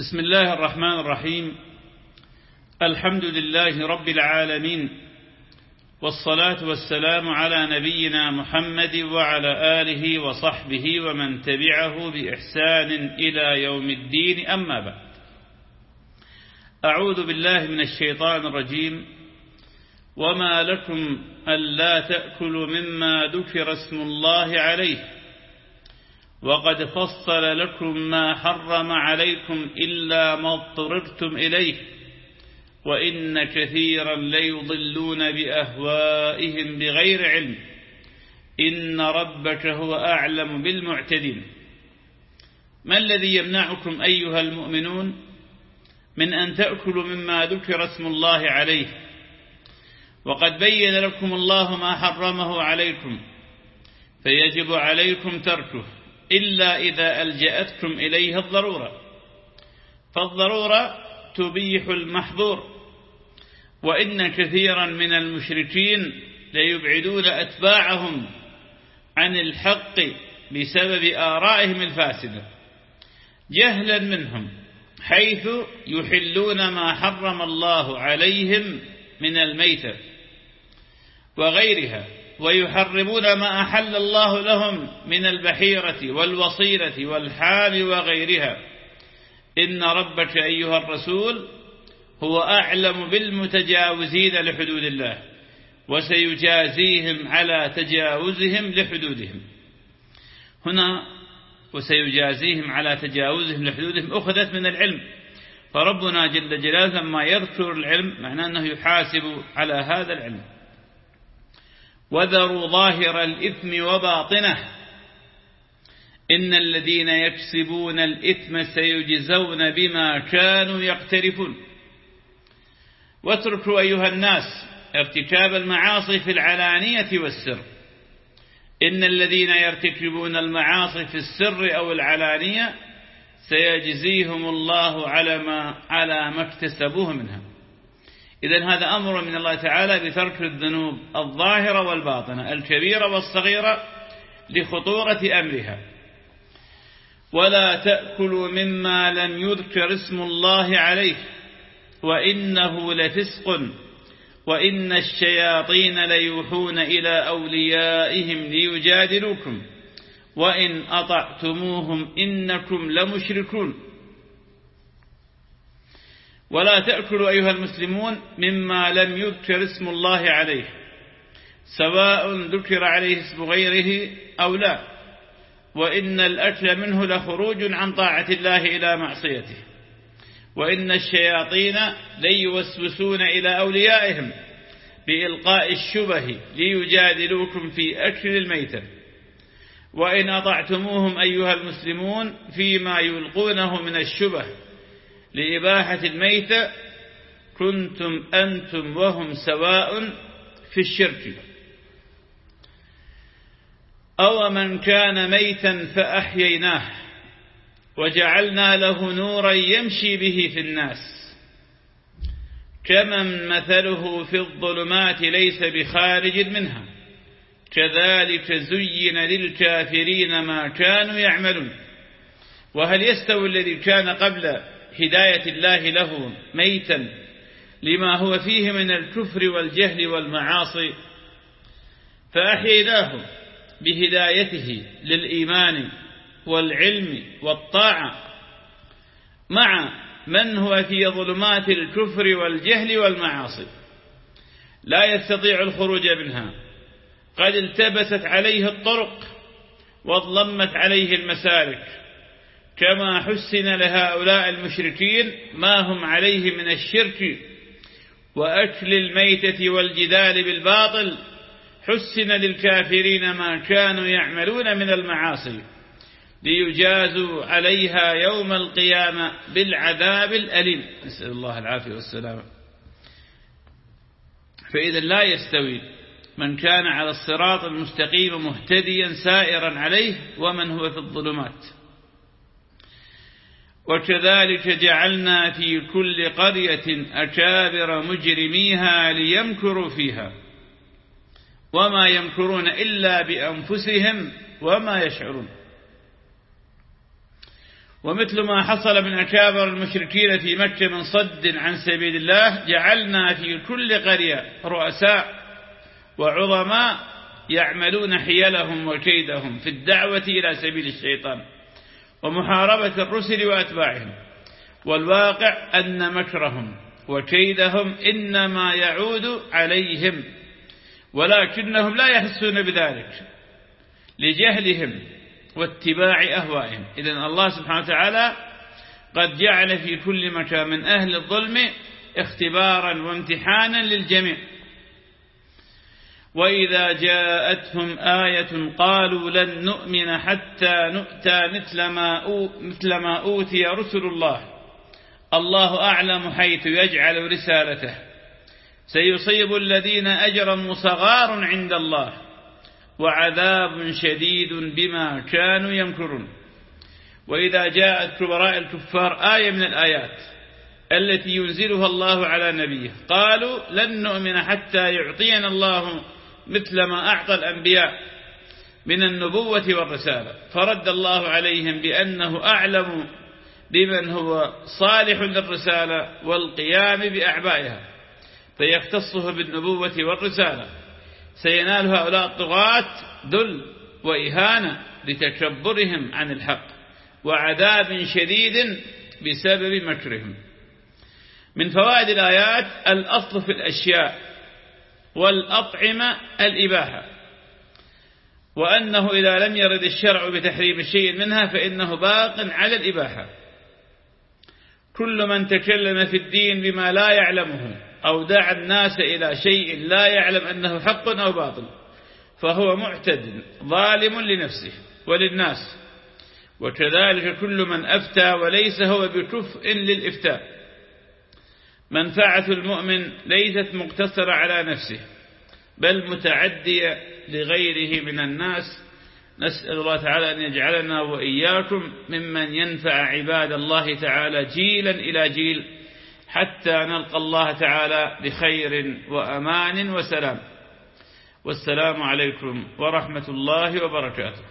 بسم الله الرحمن الرحيم. الحمد لله رب العالمين والصلاة والسلام على نبينا محمد وعلى آله وصحبه ومن تبعه بإحسان إلى يوم الدين. أما بعد أعوذ بالله من الشيطان الرجيم. وما لكم ألا تأكلوا مما ذكر اسم الله عليه. وقد فصل لكم ما حرم عليكم إلا ما اضطررتم إليه وإن كثيرا ليضلون بأهوائهم بغير علم. إن ربك هو أعلم بالمعتدين. ما الذي يمنعكم أيها المؤمنون من أن تأكلوا مما ذكر اسم الله عليه؟ وقد بين لكم الله ما حرمه عليكم فيجب عليكم تركه. إلا إذا ألجأتكم إليه الضرورة. فالضرورة تبيح المحظور وإن كثيرا من المشركين ليبعدون أتباعهم عن الحق بسبب آرائهم الفاسدة. جهلا منهم حيث يحلون ما حرم الله عليهم من الميتة وغيرها. ويحرمون ما أحل الله لهم من البحيرة والوصيرة والحال وغيرها. إن ربك أيها الرسول هو أعلم بالمتجاوزين لحدود الله وسيجازيهم على تجاوزهم لحدودهم. هنا وسيجازيهم على تجاوزهم لحدودهم أخذت من العلم. فربنا جل جلاله لما يذكر العلم معناه أنه يحاسب على هذا العلم. وذروا ظاهر الإثم وباطنه. إن الذين يكسبون الإثم سيجزون بما كانوا يقترفون. واتركوا أيها الناس ارتكاب المعاصي في العلانية والسر. إن الذين يرتكبون المعاصي في السر أو العلانية سيجزيهم الله على ما, على ما اكتسبوه منها. إذا هذا أمر من الله تعالى بترك الذنوب الظاهرة والباطنة الكبيرة والصغيرة لخطورة أمرها. ولا تأكلوا مما لم يذكر اسم الله عليه وإنه لفسق وإن الشياطين ليوحون إلى أوليائهم ليجادلوكم وإن أطعتموهم إنكم لمشركون. ولا تأكلوا أيها المسلمون مما لم يذكر اسم الله عليه سواء ذكر عليه اسم غيره أو لا. وإن الأكل منه لخروج عن طاعة الله إلى معصيته. وإن الشياطين ليوسوسون إلى أوليائهم بإلقاء الشبه ليجادلوكم في أكل الميتة. وإن أطعتموهم أيها المسلمون فيما يلقونه من الشبه لإباحة الميتة كنتم أنتم وهم سواء في الشرك. أو من كان ميتا فأحييناه وجعلنا له نورا يمشي به في الناس. كمن مثله في الظلمات ليس بخارج منها. كذلك زين للكافرين ما كانوا يعملون. وهل يستوي الذي كان قبل هداية الله له ميتا لما هو فيه من الكفر والجهل والمعاصي فأحييناه بهدايته للإيمان والعلم والطاعة مع من هو في ظلمات الكفر والجهل والمعاصي. لا يستطيع الخروج منها. قد التبست عليه الطرق واظلمت عليه المسالك. كما حسن لهؤلاء المشركين ما هم عليه من الشرك وأكل الميتة والجدال بالباطل حسن للكافرين ما كانوا يعملون من المعاصي ليجازوا عليها يوم القيامة بالعذاب الأليم. نسأل الله العافية والسلامة فإذا لا يستوي من كان على الصراط المستقيم مهتديا سائرا عليه ومن هو في الظلمات. وكذلك جعلنا في كل قرية أكابر مجرميها ليمكروا فيها. وما يمكرون إلا بأنفسهم وما يشعرون. ومثل ما حصل من أكابر المشركين في مكة من صد عن سبيل الله جعلنا في كل قرية رؤساء وعظماء يعملون حيلهم وكيدهم في الدعوة إلى سبيل الشيطان. ومحاربة الرسل وأتباعهم. والواقع أن مكرهم وكيدهم إنما يعود عليهم ولكنهم لا يحسون بذلك لجهلهم واتباع أهوائهم. إذن الله سبحانه وتعالى قد جعل في كل مكان من أهل الظلم اختبارا وامتحانا للجميع. وإذا جاءتهم آية قالوا لن نؤمن حتى نؤتى مثل ما, مثل ما أوتي رسل الله. الله أعلم حيث يجعل رسالته. سيصيب الذين أجرموا صغار عند الله وعذاب شديد بما كانوا يمكرون. وإذا جاءت كبراء الكفار آية من الآيات التي ينزلها الله على نبيه. قالوا لن نؤمن حتى يعطينا الله مثل ما أعطى الأنبياء من النبوة والرسالة. فرد الله عليهم بأنه أعلم بمن هو صالح للرسالة والقيام بأعبائها فيختصه بالنبوة والرسالة. سينال هؤلاء الطغاة ذل وإهانة لتكبرهم عن الحق وعذاب شديد بسبب مكرهم. من فوائد الآيات الأصل في الأشياء والأطعمة الإباحة. وأنه إذا لم يرد الشرع بتحريم شيء منها فإنه باق على الإباحة. كل من تكلم في الدين بما لا يعلمه أو دعا الناس إلى شيء لا يعلم أنه حق أو باطل فهو معتد ظالم لنفسه وللناس. وكذلك كل من أفتى وليس هو بكفء للإفتاء. منفعة المؤمن ليست مقتصرة على نفسه بل متعدية لغيره من الناس. نسأل الله تعالى أن يجعلنا وإياكم ممن ينفع عباد الله تعالى جيلا إلى جيل حتى نلقى الله تعالى بخير وأمان وسلام. والسلام عليكم ورحمة الله وبركاته.